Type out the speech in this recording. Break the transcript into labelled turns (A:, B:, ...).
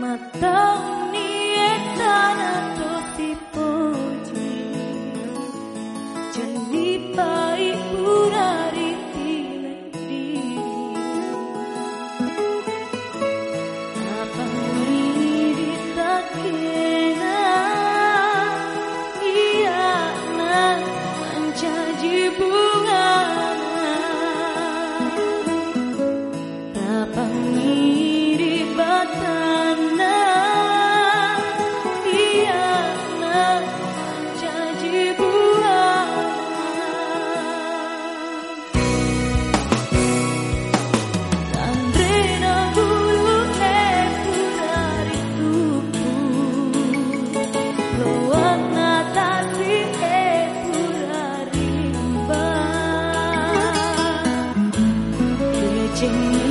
A: matang 情。